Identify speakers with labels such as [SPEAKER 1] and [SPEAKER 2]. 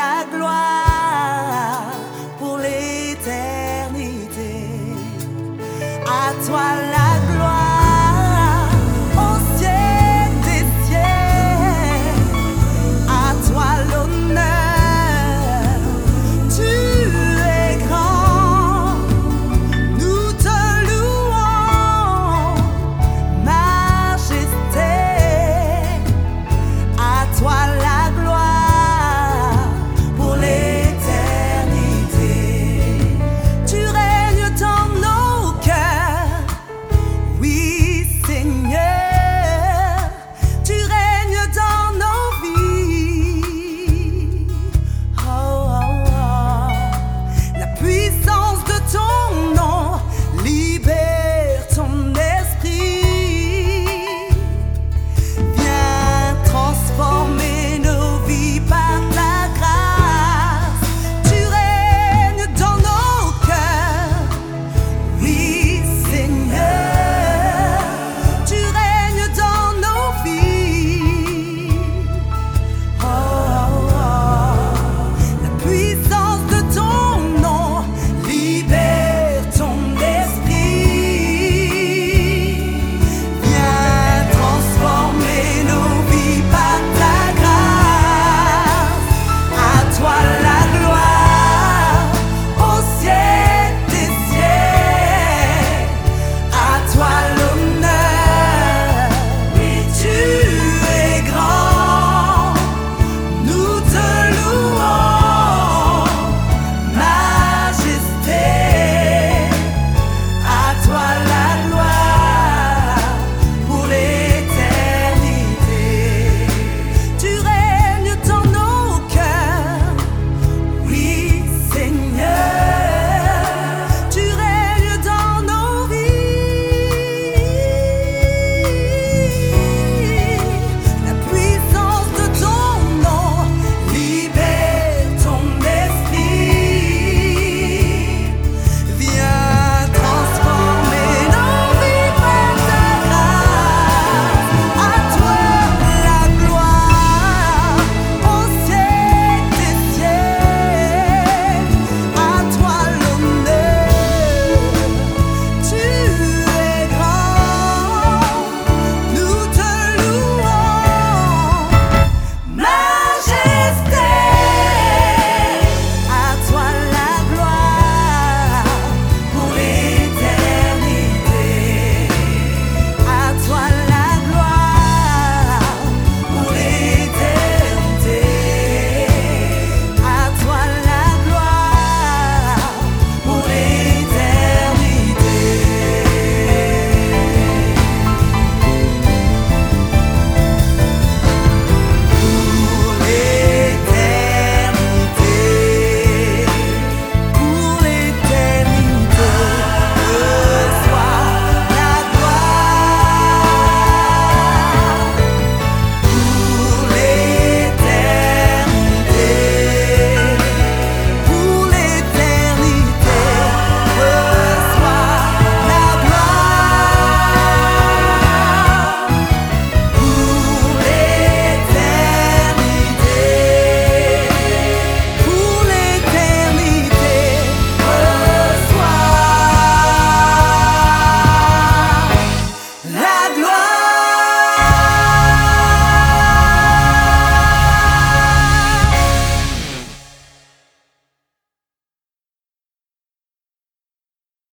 [SPEAKER 1] la gloire pour l'éternité. À toi